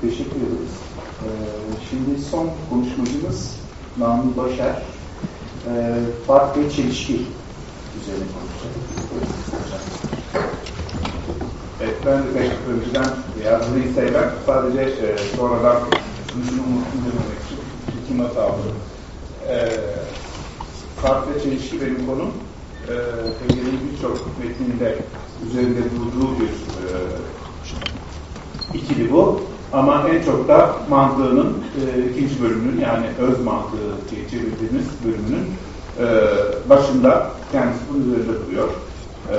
Teşekkür ederiz. Ee, şimdi son konuşmacımız Namı Başar. Ee, fark ve çelişki üzerine konuşacak. Evet, ben de önceden yazmayı sevmem. Sadece e, sonradan düşünü unuttum dememek için iki not aldım. E, fark ve çelişki benim konum. E, Hegel'in birçok metninde üzerinde durduğu bir e, ikili bu. Ama en çok da mantığının e, ikinci bölümünün yani öz mantığı diye çevirdiğimiz bölümünün e, başında kendisi bunun üzerinde duruyor. E,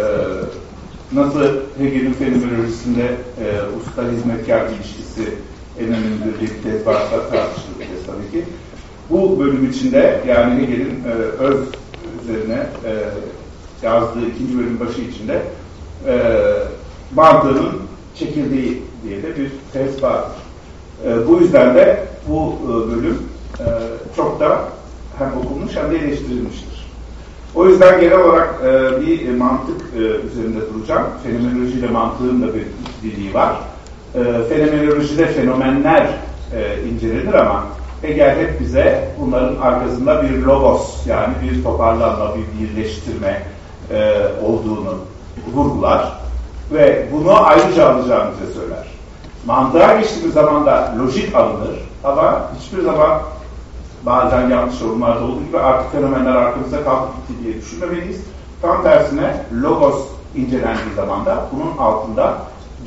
nasıl Hegel'in fenomenolojisinde e, usta hizmetkar ilişkisi en önemli bir tez varsa tartışılır tabii ki. Bu bölüm içinde yani Hegel'in e, öz üzerine e, yazdığı ikinci bölüm başı içinde e, mantığının çekildiği diye de bir tez vardır. E, bu yüzden de bu e, bölüm e, çok da hem okunmuş hem de eleştirilmiştir. O yüzden genel olarak e, bir mantık e, üzerinde duracağım. Fenomenolojiyle mantığın da bir ikililiği var. E, fenomenolojide fenomenler e, incelenir ama Hegel hep bize bunların arkasında bir logos yani bir toparlanma, bir birleştirme e, olduğunu vurgular ve bunu ayrıca alacağımızı söyler. Mantığa geçtiğimiz zaman da lojik alınır ama hiçbir zaman bazen yanlış yorumlarda olduğu gibi artık fenomenler arkamızda kaldı gitti diye düşünmemeliyiz. Tam tersine logos incelendiği zaman da bunun altında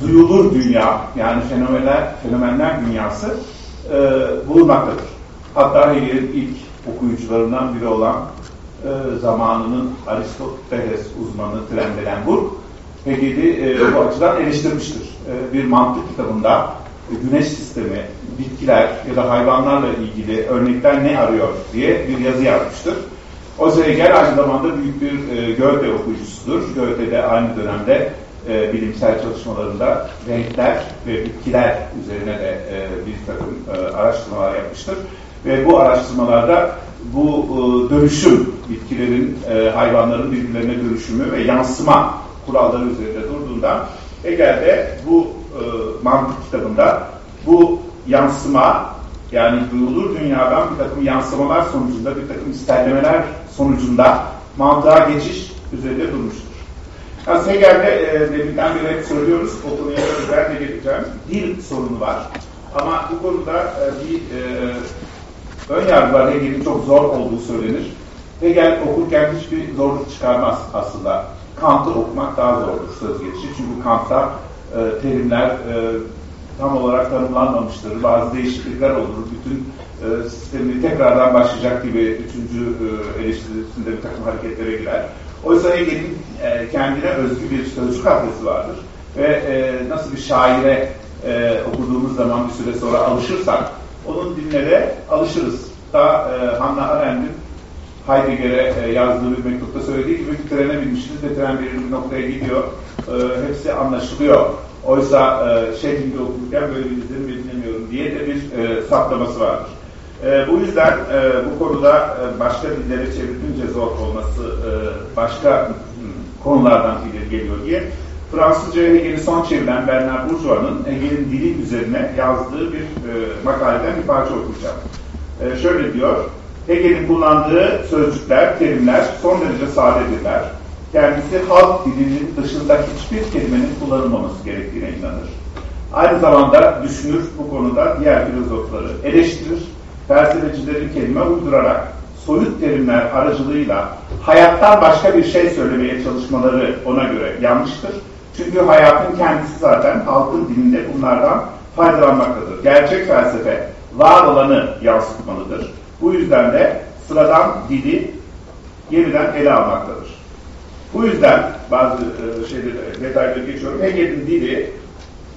duyulur dünya yani fenomenler, fenomenler dünyası e, bulunmaktadır. Hatta Hegel'in ilk okuyucularından biri olan e, zamanının Aristoteles uzmanı Trendelenburg Hegel'i e, bu açıdan eleştirmiştir. E, bir mantık kitabında e, güneş sistemi, bitkiler ya da hayvanlarla ilgili örnekler ne arıyor diye bir yazı yazmıştır. Oysa Hegel aynı zamanda büyük bir e, Goethe okuyucusudur. Goethe de aynı dönemde e, bilimsel çalışmalarında renkler ve bitkiler üzerine de e, bir takım e, araştırmalar yapmıştır. Ve bu araştırmalarda bu e, dönüşüm, bitkilerin, e, hayvanların birbirlerine dönüşümü ve yansıma kuralları üzerinde durduğundan Hegel de bu e, mantık kitabında bu yansıma yani duyulur dünyadan bir takım yansımalar sonucunda bir takım isterlemeler sonucunda mantığa geçiş üzerinde durmuştur. Yani Hegel'de e, deminden beri hep söylüyoruz, o konuya ben de geleceğim. Dil sorunu var. Ama bu konuda e, bir e, ön yargı var. Hegel'in çok zor olduğu söylenir. Hegel okurken hiçbir zorluk çıkarmaz aslında. Kant'ı okumak daha zordur söz gelişi. Çünkü Kant'ta e, terimler e, tam olarak tanımlanmamıştır. Bazı değişiklikler olur. Bütün e, sistemi tekrardan başlayacak gibi üçüncü e, eleştirisinde bir takım hareketlere girer. Oysa Hegel'in e, kendine özgü bir sözcük haftası vardır. Ve e, nasıl bir şaire e, okuduğumuz zaman bir süre sonra alışırsak onun diline alışırız. Daha e, Hannah Arendt'in Heidegger'e e, yazdığı bir mektupta söylediği gibi bir trene binmişsiniz ve tren belirli bir noktaya gidiyor. E, hepsi anlaşılıyor. Oysa e, gibi okurken böyle bir izlenim edinemiyorum diye de bir e, saptaması vardır. E, bu yüzden e, bu konuda e, başka dillere çevrilince zor olması e, başka konulardan ileri geliyor diye Fransızca'ya Hegel'i son çeviren Bernard Bourgeois'ın Hegel'in dili üzerine yazdığı bir e, makaleden bir parça okuyacağım. E, şöyle diyor, Hegel'in kullandığı sözcükler, terimler son derece sadedirler. Kendisi halk dilinin dışında hiçbir kelimenin kullanılmaması gerektiğine inanır. Aynı zamanda düşünür bu konuda diğer filozofları eleştirir, felsefecilerin kelime uydurarak soyut terimler aracılığıyla hayattan başka bir şey söylemeye çalışmaları ona göre yanlıştır. Çünkü hayatın kendisi zaten halkın dilinde bunlardan faydalanmaktadır. Gerçek felsefe var olanı yansıtmalıdır. Bu yüzden de sıradan dili yeniden ele almaktadır. Bu yüzden bazı e, şeyleri, detayları geçiyorum. Hegel'in dili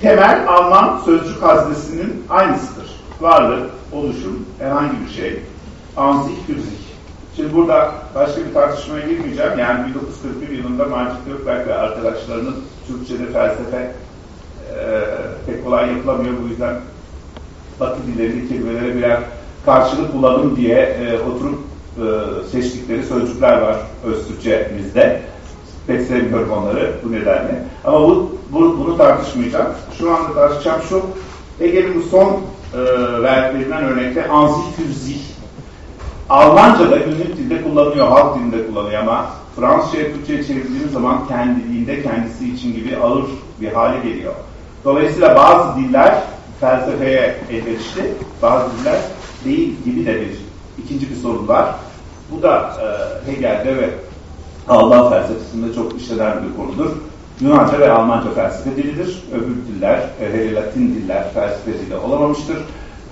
temel Alman sözcük haznesinin aynısıdır. Varlık, oluşum, herhangi bir şey, anzik, hüzik. Şimdi burada başka bir tartışmaya girmeyeceğim. Yani 1941 yılında Macit Gökberk ve arkadaşlarının Türkçe'de felsefe e, pek kolay yapılamıyor. Bu yüzden Batı dillerindeki kelimelere birer karşılık bulalım diye e, oturup e, seçtikleri sözcükler var öz Türkçemizde. Pek sevmiyorum onları bu nedenle. Ama bu, bu, bunu tartışmayacağım. Şu anda tartışacağım şu, Hegel'in bu son e, verdiklerinden örnekte anzih fürzih Almanca'da günlük dilde kullanılıyor, halk dilinde kullanıyor ama Fransızca'ya Türkçe'ye çevirdiğimiz zaman kendiliğinde kendisi için gibi ağır bir hale geliyor. Dolayısıyla bazı diller felsefeye elverişli, bazı diller değil gibi de bir ikinci bir sorun var. Bu da e, Hegel'de ve Alman felsefesinde çok işlenen bir konudur. Yunanca ve Almanca felsefe dilidir. Öbür diller, e, hele Latin diller felsefe dili olamamıştır.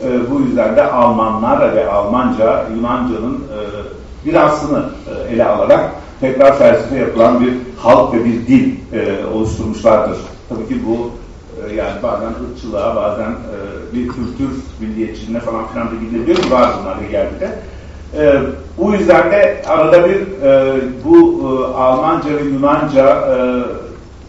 E, bu yüzden de Almanlar ve Almanca, Yunanca'nın e, birazını e, ele alarak tekrar felsefe yapılan bir halk ve bir dil e, oluşturmuşlardır. Tabii ki bu yani bazen ırkçılığa, bazen e, bir kültür milliyetçiliğine falan filan da gidebiliyor. Var bunlar Hegel'de. E, bu yüzden de arada bir e, bu e, Almanca ve Yunanca e,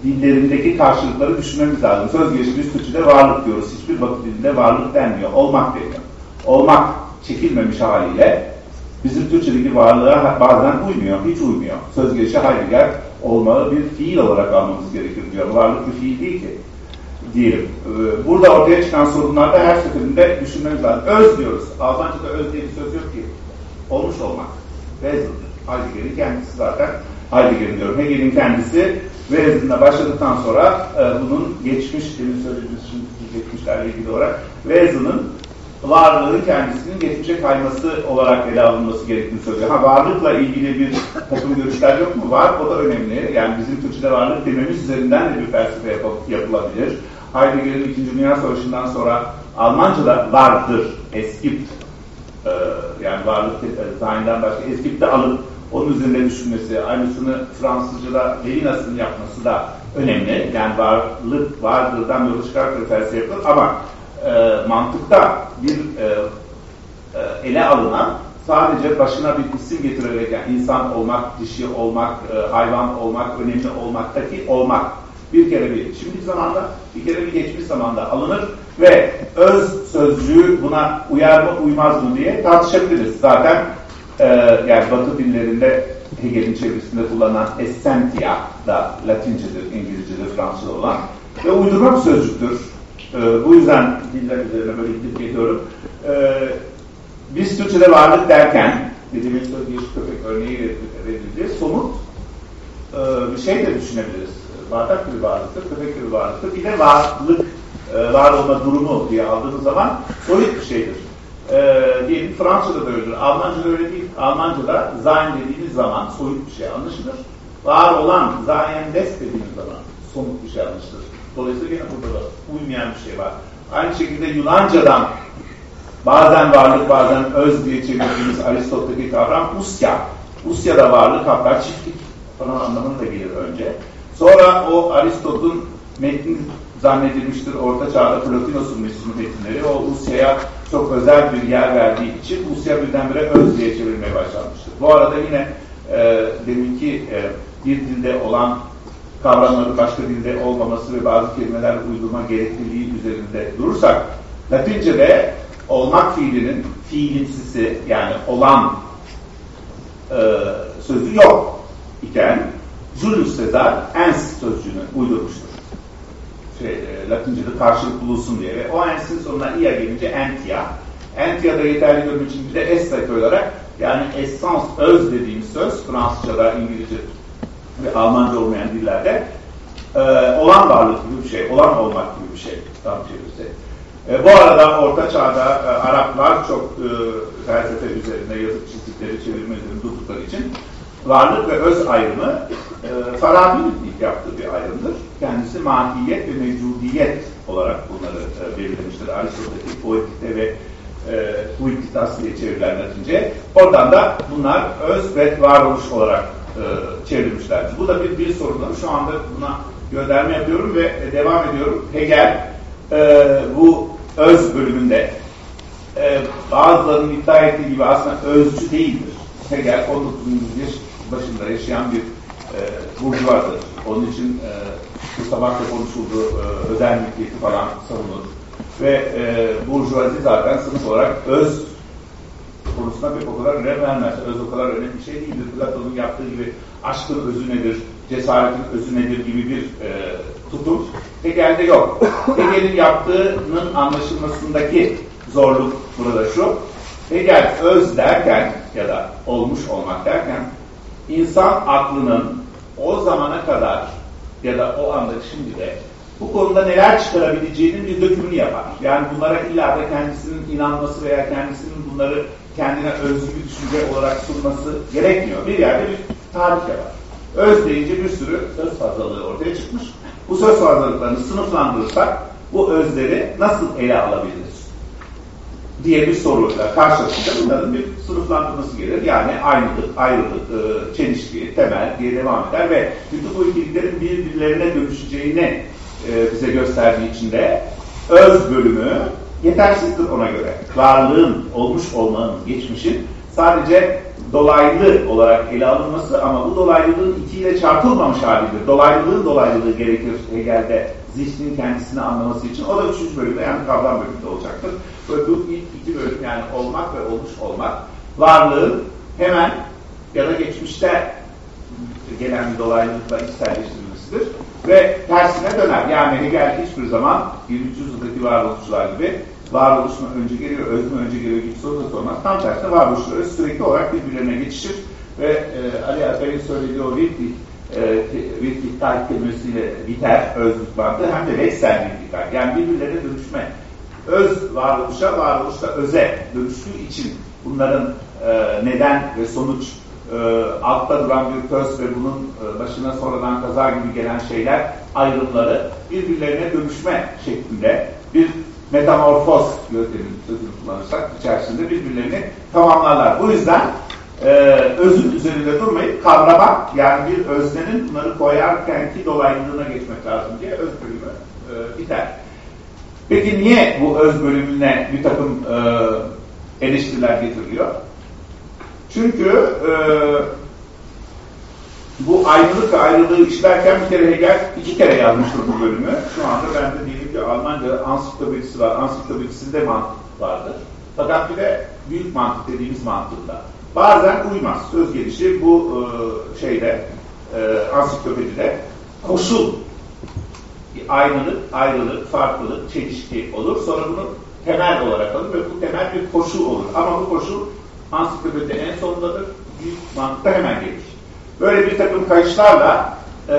dillerindeki karşılıkları düşünmemiz lazım. Söz biz Türkçe'de varlık diyoruz. Hiçbir Batı dilinde varlık denmiyor. Olmak deniyor. Olmak çekilmemiş haliyle bizim Türkçedeki varlığa bazen uymuyor. Hiç uymuyor. Söz gelişi Heidegger olmalı bir fiil olarak almamız gerekir diyor. Varlık bir fiil değil ki diyelim. Ee, burada ortaya çıkan sorunlarda her seferinde düşünmemiz lazım. Öz diyoruz. Almanca'da öz diye bir söz yok ki. Olmuş olmak. Wesen. Heidegger'in kendisi zaten. Heidegger'in diyorum. Hegel'in kendisi Wesen'le başladıktan sonra e, bunun geçmiş, demin söylediğimiz şimdi geçmişlerle ilgili olarak Wesen'ın varlığın kendisinin geçmişe kayması olarak ele alınması gerektiğini söylüyor. Ha varlıkla ilgili bir takım görüşler yok mu? Var, o da önemli. Yani bizim Türkçe'de varlık dememiz üzerinden de bir felsefe yap yapılabilir. Heidegger'in İkinci Dünya Savaşı'ndan sonra Almanca'da vardır, eskipt, e, yani varlık e, zahinden başka eskipt de alıp onun üzerinde düşünmesi, aynısını Fransızca'da Levinas'ın yapması da önemli. Yani varlık vardırdan yola çıkarak felsefe yapılır ama e, mantıkta bir e, e, ele alınan sadece başına bir isim getirerek yani insan olmak, dişi olmak, e, hayvan olmak, önemli olmaktaki olmak bir kere bir şimdiki zamanda bir kere bir geçmiş zamanda alınır ve öz sözcüğü buna uyar mı uymaz mı diye tartışabiliriz. Zaten e, yani Batı dillerinde Hegel'in çevirisinde kullanılan essentia da Latincedir, İngilizcedir, Fransızca olan ve uydurma bir sözcüktür. E, bu yüzden diller üzerine böyle gidip geliyorum. E, biz Türkçe'de varlık derken dediğimiz söz bir köpek örneği verildi. Somut e, bir şey de düşünebiliriz. Bardak bir varlıktır, köpek bir varlıktır. Bir de varlık, e, var olma durumu diye aldığınız zaman soyut bir şeydir. E, diyelim Fransızca'da da öyledir. Almanca'da öyle değil. Almanca'da sein dediğiniz zaman soyut bir şey anlaşılır. Var olan sein des dediğiniz zaman somut bir şey anlaşılır. Dolayısıyla yine burada da uymayan bir şey var. Aynı şekilde Yunanca'dan bazen varlık bazen öz diye çevirdiğimiz Aristotel'deki kavram usya. Usya da varlık hatta çiftlik falan anlamına da gelir önce. Sonra o Aristot'un metni zannedilmiştir Orta Çağ'da Plotinos'un metinleri o Usya'ya çok özel bir yer verdiği için Usya birdenbire öz diye çevirmeye başlanmıştır. Bu arada yine e, deminki e, bir dilde olan kavramların başka dilde olmaması ve bazı kelimeler uydurma gerekliliği üzerinde durursak Latince'de olmak fiilinin fiilimsisi yani olan e, sözü yok iken Julius Caesar ens sözcüğünü uydurmuştur. Şey, e, Latince'de karşılık bulunsun diye ve o ensin sonuna ia gelince entia. Entia da yeterli görmek için bir de es olarak yani essence, öz dediğimiz söz Fransızca'da, İngilizce ve Almanca olmayan dillerde e, olan varlık gibi bir şey, olan olmak gibi bir şey tam çevirse. E, bu arada Orta Çağ'da e, Araplar çok e, felsefe üzerinde yazıp çizdikleri çevirme üzerinde durdukları için varlık ve öz ayrımı e, Farabi'nin ilk yaptığı bir ayrımdır. Kendisi mahiyet ve mevcudiyet olarak bunları e, belirlemiştir. Aristotel'deki poetikte ve e, huikitas diye çevirilen Latince. Oradan da bunlar öz ve varoluş olarak e, çevrilmişlerdir. Bu da bir, bir sorunlar. Şu anda buna gönderme yapıyorum ve e, devam ediyorum. Hegel e, bu öz bölümünde e, bazılarının iddia ettiği gibi aslında özcü değildir. Hegel 19. başında yaşayan bir e, burjuvadır. Onun için e, bu sabah da konuşuldu, e, özel falan savunur. Ve e, burjuvazi zaten sınıf olarak öz konusuna pek o kadar önem vermez. Öz o kadar önemli bir şey değildir. Platon'un yaptığı gibi aşkın özü nedir, cesaretin özü nedir gibi bir e, tutum Hegel'de yok. Hegel'in yaptığının anlaşılmasındaki zorluk burada şu. Hegel öz derken ya da olmuş olmak derken insan aklının o zamana kadar ya da o anda şimdi de bu konuda neler çıkarabileceğinin bir dökümünü yapar. Yani bunlara illa da kendisinin inanması veya kendisinin bunları kendine özgü bir düşünce olarak sunması gerekmiyor. Bir yerde bir tarih yapar. Öz deyince bir sürü söz fazlalığı ortaya çıkmış. Bu söz fazlalıklarını sınıflandırırsak bu özleri nasıl ele alabiliriz? Diye bir soruyla karşılaşınca bunların bir sınıflandırması gelir. Yani aynılık, ayrılık, e, çelişki, temel diye devam eder ve bütün bu ikiliklerin birbirlerine dönüşeceğini e, bize gösterdiği için de öz bölümü yetersizdir ona göre. Varlığın, olmuş olmanın, geçmişin sadece dolaylı olarak ele alınması ama bu dolaylılığın ikiyle çarpılmamış halidir. Dolaylılığın dolaylılığı gerekir Hegel'de zihnin kendisini anlaması için. O da üçüncü bölümde yani kavram bölümünde olacaktır. Ve bu ilk iki bölüm yani olmak ve olmuş olmak varlığın hemen ya da geçmişte gelen bir dolaylılıkla içselleştirilmesidir. Ve tersine döner. Yani Hegel hiçbir zaman 20. yüzyıldaki varoluşçular gibi varoluş mu önce geliyor, öz önce geliyor gibi soru da sormaz. Tam tersine varoluşçuları sürekli olarak birbirlerine geçişir ve e, Ali Alper'in söylediği o Wittgenstein e, Wittgenstein kelimesiyle biter özlük bandı hem de Wechsel biter. Yani birbirlerine dönüşme. Öz varoluşa, varoluşta öze dönüştüğü için bunların e, neden ve sonuç e, altta duran bir köz ve bunun e, başına sonradan kaza gibi gelen şeyler ayrımları birbirlerine dönüşme şeklinde bir metamorfoz yönteminin sözünü kullanırsak içerisinde birbirlerini tamamlarlar. Bu yüzden e, özün üzerinde durmayıp kavrama yani bir öznenin bunları koyarkenki dolaylılığına geçmek lazım diye öz bölümü e, biter. Peki niye bu öz bölümüne bir takım e, eleştiriler getiriliyor? Çünkü e, bu ayrılık ve ayrılığı işlerken bir kere Hegel iki kere yazmıştır bu bölümü. Şu anda bende diyelim ki Almanca ansiklopedisi var. Ansiklopedisinde mantık vardır. Fakat bir de büyük mantık dediğimiz mantığında. Bazen uymaz. Söz gelişi bu e, şeyde e, ansiklopedide koşul aynılık, ayrılık, farklılık, çelişki olur. Sonra bunu temel olarak alır ve bu temel bir koşul olur. Ama bu koşul ansiklopedide en sonundadır. Büyük mantıkta hemen gelir. Böyle bir takım kayışlarla e,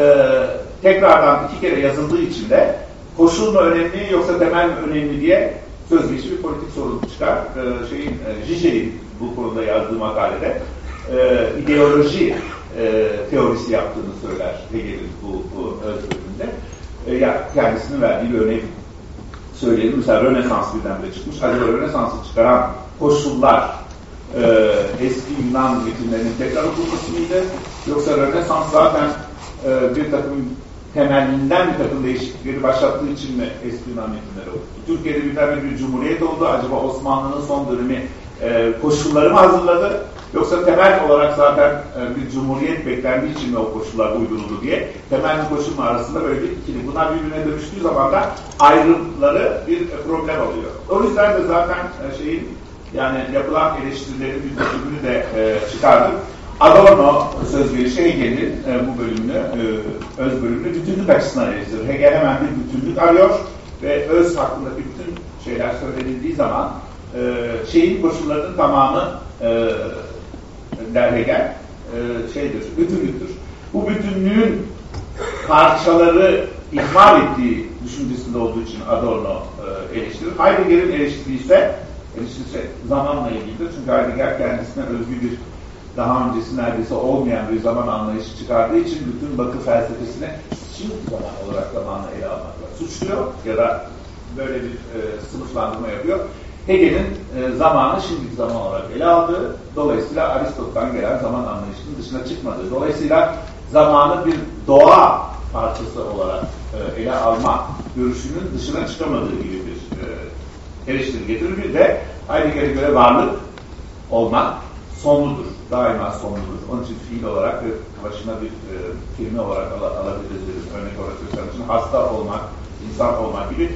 tekrardan iki kere yazıldığı için de koşul mu önemli yoksa temel mi önemli diye söz geçi bir politik sorun çıkar. E, şeyin, e, Zizek'in bu konuda yazdığı makalede e, ideoloji e, teorisi yaptığını söyler Hegel'in bu, bu öz bölümünde. E, ya kendisinin verdiği bir örnek söyleyelim. Mesela Rönesans birdenbire çıkmış. Acaba Rönesans'ı çıkaran koşullar e, eski Yunan metinlerinin tekrar okunması mıydı? Yoksa Rönesans zaten e, bir takım temelinden bir takım değişiklikleri başlattığı için mi eski Yunan metinleri oldu? Türkiye'de birden bir cumhuriyet oldu. Acaba Osmanlı'nın son dönemi e, koşulları mı hazırladı? Yoksa temel olarak zaten e, bir cumhuriyet beklendiği için mi o koşullar uyduruldu diye temel bir koşulun arasında böyle bir ikili. Bunlar birbirine dönüştüğü zaman da ayrımları bir problem oluyor. O yüzden de zaten e, şeyin yani yapılan eleştirilerin bir bölümünü de e, çıkardık. Adorno söz gelişi Hegel'in e, bu bölümünü, e, öz bölümünü bütünlük açısından eleştirir. Hegel hemen bir bütünlük arıyor ve öz hakkındaki bütün şeyler söylenildiği zaman e, şeyin koşullarının tamamı e, der Hegel e, şeydir, bütünlüktür. Bu bütünlüğün parçaları ihmal ettiği düşüncesinde olduğu için Adorno e, eleştirir. Heidegger'in eleştiri ise eleştirisi zamanla ilgilidir. Çünkü Heidegger kendisine özgü bir daha öncesi neredeyse olmayan bir zaman anlayışı çıkardığı için bütün batı felsefesine şimdi zaman olarak zamanla ele almakla suçluyor ya da böyle bir e, sınıflandırma yapıyor. Hegel'in e, zamanı şimdiki zaman olarak ele aldığı, dolayısıyla Aristotel'dan gelen zaman anlayışının dışına çıkmadığı, dolayısıyla zamanı bir doğa parçası olarak e, ele alma görüşünün dışına çıkamadığı gibi bir e, eleştiri getirir. Bir de Heidegger'e göre varlık olmak sonludur. Daima sonludur. Onun için fiil olarak ve başına bir e, kelime olarak al alabiliriz. Örnek olarak göstermek için hasta olmak, insan olmak gibi.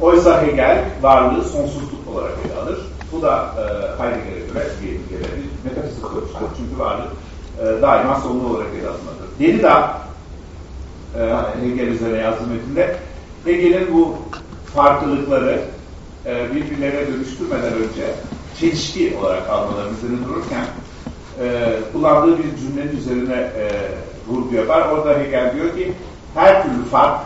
Oysa Hegel varlığı sonsuzluk olarak ele alır. Bu da e, Heidegger'e göre bir, bir metafizik görüştür. Çünkü varlık e, daima sonlu olarak ele alınmalıdır. Derrida e, Hegel üzerine yazdığı metinde Hegel'in bu farklılıkları e, birbirlerine dönüştürmeden önce çelişki olarak almaları üzerine dururken e, kullandığı bir cümlenin üzerine e, vurgu yapar. Orada Hegel diyor ki her türlü fark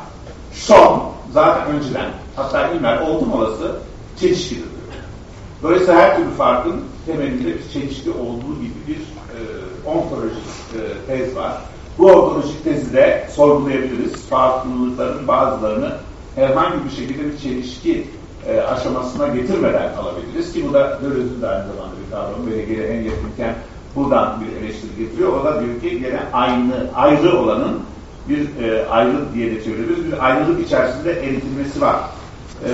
son zaten önceden hatta İmer oldum olası çelişkidir Dolayısıyla her türlü farkın temelinde bir çelişki olduğu gibi bir e, ontolojik e, tez var. Bu ontolojik tezi de sorgulayabiliriz. Farklılıkların bazılarını herhangi bir şekilde bir çelişki e, aşamasına getirmeden alabiliriz ki bu da Döloz'un da aynı zamanda bir kavramı ve Hegel'e en yakınken buradan bir eleştiri getiriyor. O da diyor ki gene aynı, ayrı olanın bir e, ayrı diye de çeviriyoruz. Bir ayrılık içerisinde eritilmesi var. E,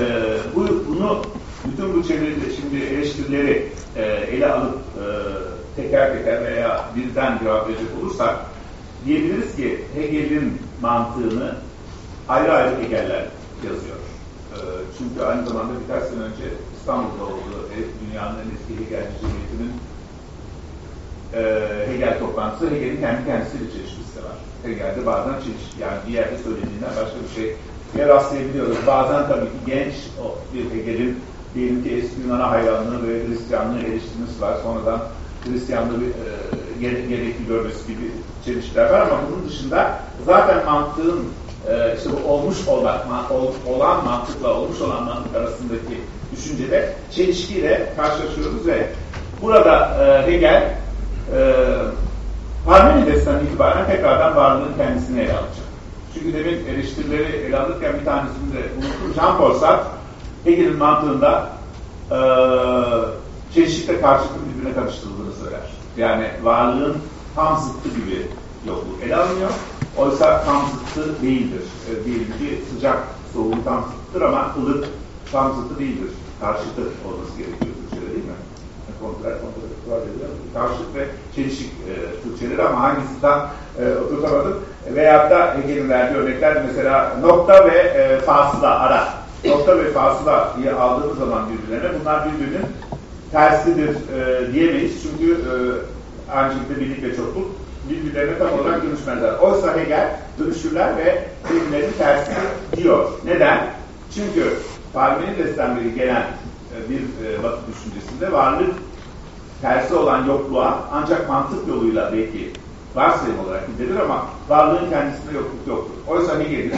bu, bunu bütün bu çeviride şimdi eleştirileri e, ele alıp e, teker teker veya birden cevap verecek olursak diyebiliriz ki Hegel'in mantığını ayrı ayrı Hegel'ler yazıyor. E, çünkü aynı zamanda birkaç sene önce İstanbul'da olduğu dünyanın en eski Hegelci Cemiyeti'nin e, Hegel toplantısı Hegel'in kendi kendisiyle çelişkisi de var. Hegel'de bazen çelişki yani bir yerde söylediğinden başka bir şey rastlayabiliyoruz. Bazen tabii ki genç o bir Hegel'in diyelim ki eski Yunan'a hayranlığı ve Hristiyanlığı eleştirmesi var. Sonradan Hristiyanlığı e, gerekli görmesi gibi çelişkiler var ama bunun dışında zaten mantığın e, işte olmuş olmak, olan mantıkla olmuş olan mantık arasındaki düşüncede çelişkiyle karşılaşıyoruz ve burada e, Hegel e, Parmenides'ten itibaren tekrardan varlığın kendisini ele alacak. Çünkü demin eleştirileri ele alırken bir tanesini de unuttum. Jean-Paul Sartre Hegel'in mantığında e, çeşitli karşılıklı birbirine karıştırıldığını söyler. Yani varlığın tam zıttı gibi yokluk ele alınıyor. Oysa tam zıttı değildir. E, diyelim ki sıcak soğuğun tam zıttıdır ama ılık tam zıttı değildir. Karşıtı olması gerekiyor Türkçe'de değil mi? Kontrar, kontrar. Karşıt ve çelişik e, Türkçeleri ama hangisinden e, oturtamadım. Veyahut da Hegel'in verdiği örnekler mesela nokta ve e, fasıla ara. Nokta ve fasıla diye aldığımız zaman birbirlerine bunlar birbirinin tersidir e, diyemeyiz. Çünkü e, ancakta birlik ve çokluk birbirlerine tam olarak dönüşmezler. Oysa Hegel dönüşürler ve birbirlerinin tersi diyor. Neden? Çünkü Parmenides'ten beri gelen e, bir e, batı düşüncesinde varlık tersi olan yokluğa ancak mantık yoluyla belki varsayım olarak gidilir ama varlığın kendisinde yokluk yoktur. Oysa Hegel'in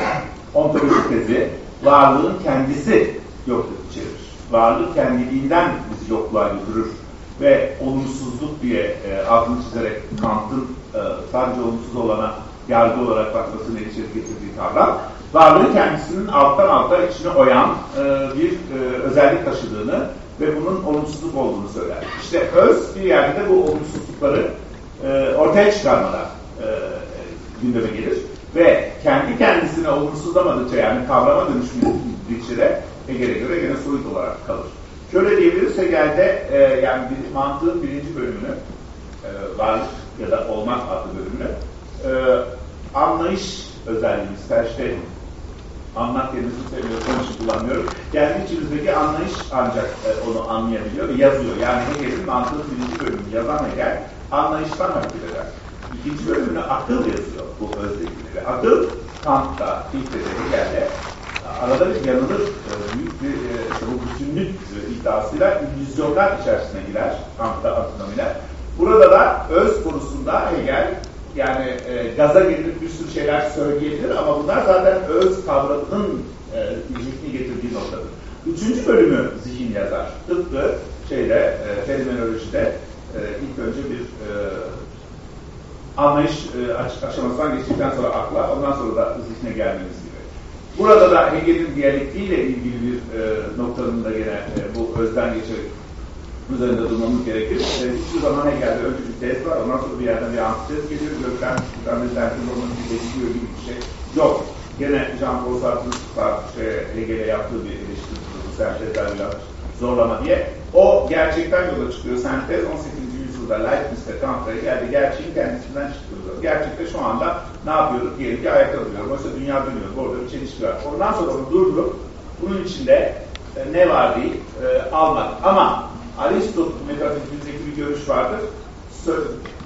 ontolojik tezi varlığın kendisi yokluk içerir. Varlık kendiliğinden bizi yokluğa götürür ve olumsuzluk diye e, altını çizerek Kant'ın e, sadece olumsuz olana yargı olarak bakmasını içeri getirdiği kavram varlığı kendisinin alttan alta içine oyan e, bir e, özellik taşıdığını ve bunun olumsuzluk olduğunu söyler. İşte öz bir yerde bu olumsuzlukları e, ortaya çıkarmadan e, gündeme gelir ve kendi kendisine olumsuzlamadıkça yani kavrama dönüşmedikçe de Hegel'e göre gene soyut olarak kalır. Şöyle diyebiliriz Hegel'de e, yani bir, mantığın birinci bölümünü e, varlık ya da olmak adlı bölümünü e, anlayış özelliğimiz, Verstehen anlat kelimesini seviyorum, onun için kullanmıyorum. Kendi içimizdeki anlayış ancak e, onu anlayabiliyor ve yazıyor. Yani Hegel'in mantığın birinci bölümünü yazan Hegel anlayıştan hareket. İkinci bölümünü akıl yazıyor bu özellikleri. Akıl Kant'ta, Fichte'de, Hegel'de arada bir yanılır e, büyük bir e, bu bütünlük e, iddiasıyla illüzyonlar içerisine girer Kant'ta antinomiler. Burada da öz konusunda Hegel yani e, gaza getirip bir sürü şeyler söyleyebilir ama bunlar zaten öz kavramının e, zihni getirdiği noktadır. Üçüncü bölümü zihin yazar. Tıpkı şeyde, e, fenomenolojide e, ilk önce bir e, anlayış e, aşamasından geçtikten sonra akla, ondan sonra da zihne gelmemiz gibi. Burada da Hegel'in diyalektiğiyle ilgili bir e, noktanın da gene e, bu özden geçerek üzerinde durmamız gerekir. E, hiçbir zaman Hegel'de önce bir tez var, ondan sonra bir yerden bir antitez geliyor. Gökten, Gökten ve Zertin olmanın bir bekliyor gibi bir şey yok. Gene Jean-Paul Sartre'ın şey, Hegel'e yaptığı bir eleştiri, sentezler zorlama diye. O gerçekten yola çıkıyor. Sentez 18. yüzyılda Leibniz'de Kant'a geldi. Gerçeğin kendisinden çıkıyor. Gerçekte şu anda ne yapıyoruz? Diyelim ki ayakta duruyorum. Oysa dünya dönüyor. Orada bir çelişki var. Ondan sonra onu durdurup bunun içinde e, ne var deyip e, almak. Ama Aristotle metafizikindeki bir görüş vardır.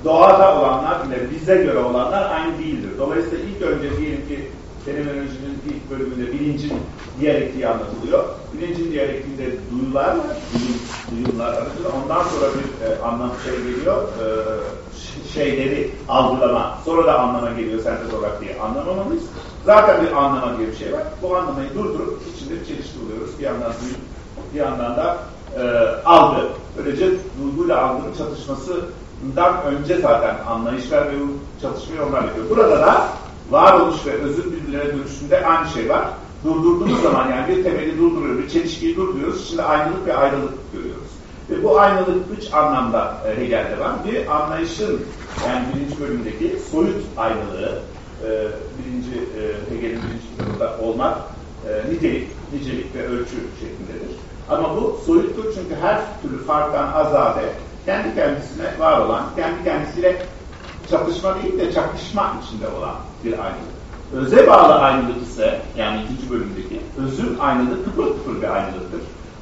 Doğada olanlar ile bize göre olanlar aynı değildir. Dolayısıyla ilk önce diyelim ki fenomenolojinin ilk bölümünde bilincin diyalektiği anlatılıyor. Bilincin diyalektiğinde duyular var, duyum, duyumlar arasında. Ondan sonra bir e, anlam şey geliyor, e, şeyleri algılama, sonra da anlama geliyor sentez olarak diye anlamamalıyız. Zaten bir anlama diye bir şey var. Bu anlamayı durdurup içinde bir çelişki buluyoruz. Bir yandan duyum, bir yandan da e, algı. Böylece duyguyla algının çatışmasından önce zaten anlayışlar ve çatışmayı onlar yapıyor. Burada da varoluş ve özün birbirlerine dönüşünde aynı şey var. Durdurduğumuz zaman yani bir temeli durduruyoruz, bir çelişkiyi durduruyoruz. Şimdi aynılık ve ayrılık görüyoruz. Ve bu aynılık üç anlamda e, Hegel'de var. Bir anlayışın yani birinci bölümdeki soyut aynılığı, e, birinci e, Hegel'in birinci kitabında olmak e, nitelik, nicelik ve ölçü şeklindedir. Ama bu soyuttur çünkü her türlü farktan azade, kendi kendisine var olan, kendi kendisiyle çatışma değil de çakışma içinde olan bir aynılık. Öze bağlı aynılık ise, yani ikinci bölümdeki, özün aynılığı tıpır tıpır bir aynılıktır.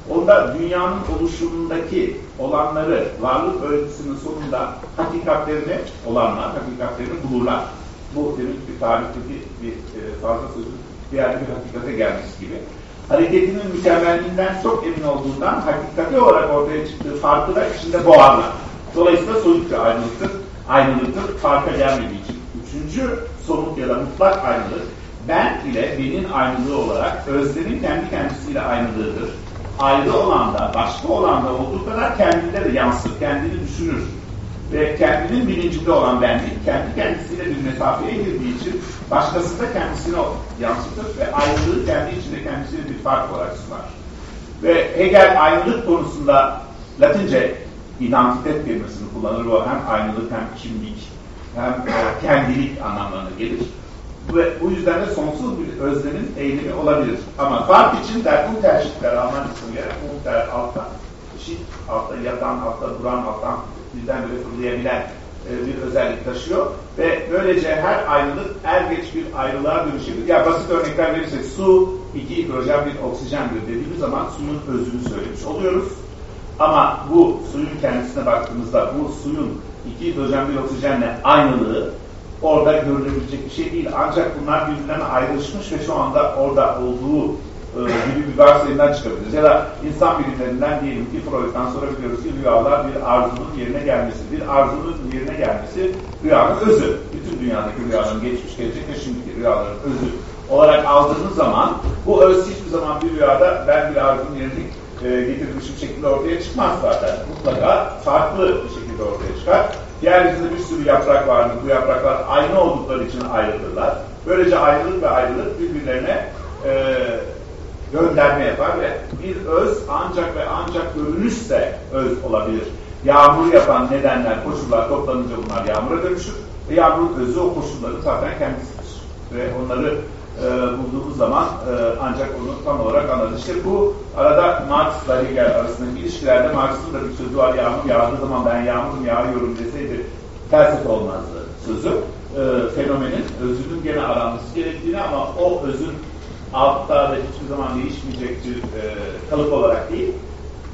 Onda dünyanın oluşumundaki olanları varlık öğretisinin sonunda hakikatlerini olanlar, hakikatlerini bulurlar. Bu demek bir tarihteki bir e, fazla sözün diğer bir hakikate gelmesi gibi. Hareketinin mükemmelliğinden çok emin olduğundan hakikati olarak ortaya çıktığı farkı da içinde boğarlar. Dolayısıyla bir ayrılıktır. Ayrılıktır, farka gelmediği için. Üçüncü somut ya da mutlak ayrılık, ben ile benim ayrılığı olarak özlemin kendi kendisiyle aynılığıdır ayrı olan da, başka olan da olduğu kadar kendinde de yansır, kendini düşünür. Ve kendinin bilincinde olan benlik, kendi kendisiyle bir mesafeye girdiği için başkası da kendisini yansıtır ve ayrılığı kendi içinde kendisine bir fark olarak sunar. Ve Hegel aynılık konusunda Latince identitet kelimesini kullanır. O hem aynılık hem kimlik hem e, kendilik anlamlarına gelir. Ve bu yüzden de sonsuz bir özlemin eğilimi olabilir. Ama fark için der Unterschiedler Almancasına göre Unter altta, şit altta, yatan altta, duran alttan birden böyle fırlayabilen e, bir özellik taşıyor. Ve böylece her ayrılık er geç bir ayrılığa dönüşebilir. Ya basit örnekler verirsek su, iki hidrojen, bir oksijendir dediğimiz zaman suyun özünü söylemiş oluyoruz. Ama bu suyun kendisine baktığımızda bu suyun iki hidrojen, bir oksijenle aynılığı orada görülebilecek bir şey değil. Ancak bunlar birbirlerine ayrışmış ve şu anda orada olduğu e, gibi bir varsayımdan çıkabiliriz. Ya da insan bilimlerinden diyelim ki Freud'dan sonra biliyoruz ki rüyalar bir arzunun yerine gelmesi. Bir arzunun yerine gelmesi rüyanın özü. Bütün dünyadaki rüyaların geçmiş, gelecek ve şimdiki rüyaların özü olarak aldığınız zaman bu öz hiçbir zaman bir rüyada ben bir arzunun yerini e, getirilmiş bir şekilde ortaya çıkmaz zaten. Mutlaka farklı bir şekilde ortaya çıkar. Yeryüzünde bir sürü yaprak vardır. Bu yapraklar aynı oldukları için ayrılırlar. Böylece ayrılık ve ayrılık birbirlerine e, gönderme yapar ve bir öz ancak ve ancak görünüşse öz olabilir. Yağmur yapan nedenler, koşullar toplanınca bunlar yağmura dönüşür. Ve yağmurun özü o koşulların zaten kendisidir. Ve onları e, bulduğumuz zaman e, ancak onu tam olarak anlarız. İşte bu arada Marx ile Hegel arasındaki ilişkilerde Marx'ın da bir sözü var. Yağmur yağdığı zaman ben yağmurum yağıyorum deseydi felsefe olmazdı sözü. E, fenomenin özünün gene aranması gerektiğini ama o özün altta ve hiçbir zaman değişmeyecek bir e, kalıp olarak değil,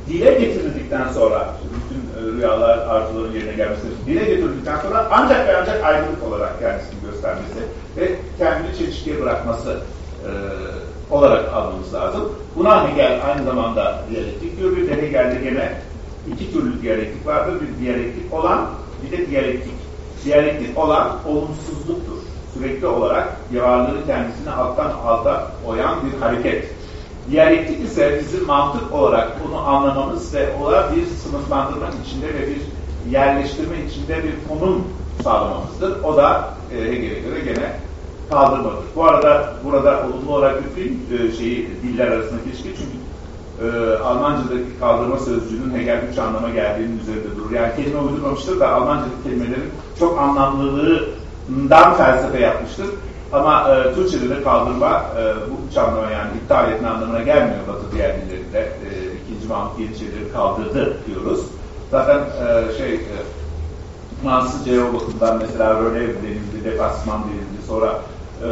dile getirildikten sonra bütün e, rüyalar, arzuların yerine gelmesi, dile getirildikten sonra ancak ve ancak ayrılık olarak kendisini göstermesi ve kendini çelişkiye bırakması e, olarak almamız lazım. Buna Hegel aynı zamanda diyalektik. Bir de Hegel'de gene iki türlü diyalektik vardır. Bir diyalektik olan, bir de diyalektik. Diyalektik olan olumsuzluktur. Sürekli olarak varlığı kendisini alttan alta oyan bir hareket. Diyalektik ise bizim mantık olarak bunu anlamamız ve ona bir sınıflandırma içinde ve bir yerleştirme içinde bir konum sağlamamızdır. O da e, Hegel'e göre gene kaldırmadır. Bu arada burada olumlu olarak bütün e, şeyi diller arasındaki ilişki çünkü e, Almanca'daki kaldırma sözcüğünün Hegel üç anlama geldiğinin üzerinde durur. Yani kelime uydurmamıştır da Almanca'daki kelimelerin çok anlamlılığından felsefe yapmıştır. Ama e, Türkçe'de de kaldırma e, bu üç anlama yani iptal etme anlamına gelmiyor Batı diğer dillerinde. E, ikinci Mahmut Yeniçerileri kaldırdı diyoruz. Zaten e, şey e, Fransızca o bakımdan mesela rölev denildi, depasman denildi, sonra e,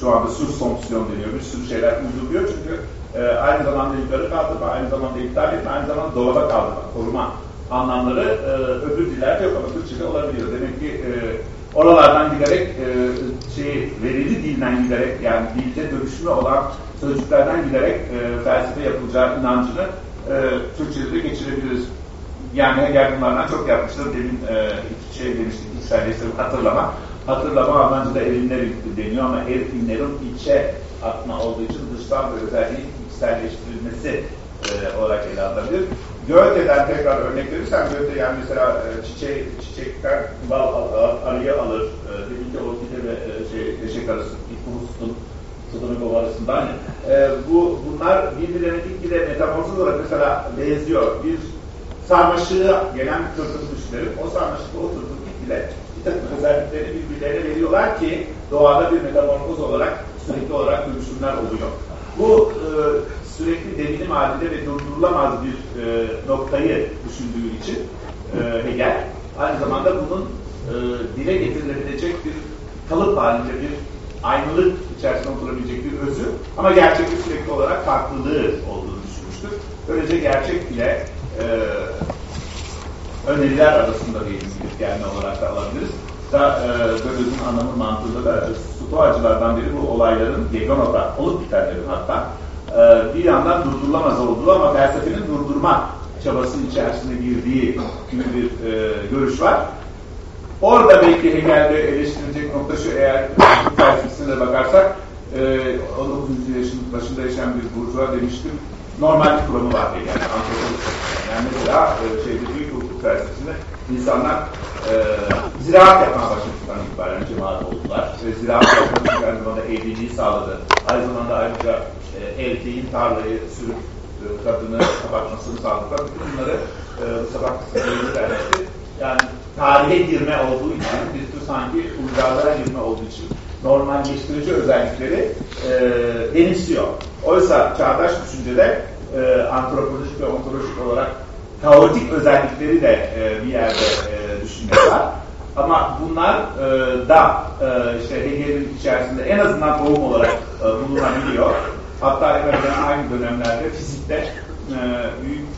şu anda sürsonksiyon deniyor, bir sürü şeyler uyduruluyor çünkü e, aynı zamanda yukarı kaldırma, aynı zamanda iptal etme, aynı zamanda dolaba kaldırma, koruma anlamları e, öbür dillerde yok ama Türkçe'de olabiliyor. Demek ki e, oralardan giderek e, şey verili dilden giderek yani dilde dönüşümü olan sözcüklerden giderek e, felsefe yapılacağı inancını e, Türkçe'de de geçirebiliriz. Yani Hegel bunlardan çok yapmıştır. Demin e, iki şey demiştik, içselleştirip hatırlama. Hatırlama Almanca'da erinler deniyor ama erinlerin içe atma olduğu için dıştan bir özelliğin içselleştirilmesi e, olarak ele alınabilir. Goethe'den tekrar örnek verirsem Goethe yani mesela e, çiçeği, çiçekten bal al, al, arıya alır. E, demin ki orkide ve e, şey, eşek arası, Proust'un Sodomikov arasında. E, bu, bunlar birbirlerine gitgide metamorfoz olarak mesela benziyor. Bir sarmaşığa gelen düşünelim. O sarmaşıkta o gitgide bir takım özellikleri birbirlerine veriyorlar ki doğada bir metamorfoz olarak sürekli olarak dönüşümler oluyor. Bu e, sürekli devinim halinde ve durdurulamaz bir e, noktayı düşündüğü için e, Hegel aynı zamanda bunun e, dile getirilebilecek bir kalıp halinde bir aynılık içerisinde oturabilecek bir özü ama gerçekte sürekli olarak farklılığı olduğunu düşünmüştür. Böylece gerçek ile e, öneriler arasında bir gelme olarak da alabiliriz. Da e, Döloz'un anlamı mantığında da stoacılardan biri bu olayların Gegonot'a olup bitenlerin hatta e, bir yandan durdurulamaz olduğu ama felsefenin durdurma çabasının içerisine girdiği gibi bir e, görüş var. Orada belki Hegel'de eleştirilecek nokta şu eğer felsefesine de bakarsak e, 19. yaşın başında yaşayan bir burjuva demiştim normal bir kuramı var Hegel'de. Yani mesela e, hukuk insanlar e, ziraat yapmaya başladıktan itibaren cemaat oldular. Ve ziraat yapmak aynı zamanda evliliği sağladı. Aynı zamanda ayrıca e, erkeğin tarlayı sürüp e, kadını kapatmasını sağladılar. Bunları e, bu sabah kısımlarını. Yani tarihe girme olduğu için, bir tür sanki uygarlığa girme olduğu için normalleştirici özellikleri e, benimsiyor. Oysa çağdaş düşüncede e, antropolojik ve ontolojik olarak kaotik özellikleri de e, bir yerde e, düşünmek. Ama bunlar e, da e, işte Hegel'in içerisinde en azından tohum olarak e, bulunabiliyor. Hatta hemen aynı dönemlerde fizikte e, büyük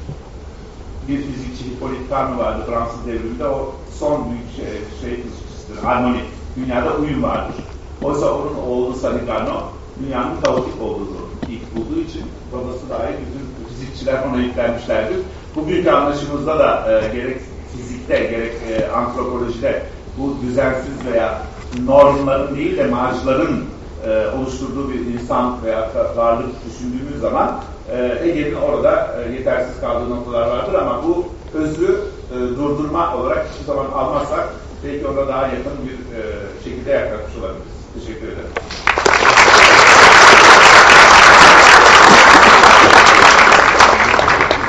bir fizikçi Hippolyte Carnot vardı Fransız devriminde. O son büyük şey, şey fizikçisidir. Harmoni. Dünyada uyum vardır. Oysa onun oğlu Sadi Carnot dünyanın kaotik olduğunu ilk bulduğu için babası dahi bütün fizikçiler ona yüklenmişlerdir. Bu büyük anlaşımızda da e, gerek fizikte gerek e, antropolojide bu düzensiz veya normların değil de marjların e, oluşturduğu bir insan veya varlık düşündüğümüz zaman e, Hegel'in orada e, yetersiz kaldığı noktalar vardır ama bu özü e, durdurma olarak hiçbir zaman almazsak belki ona daha yakın bir e, şekilde yaklaşmış olabiliriz. Teşekkür ederim.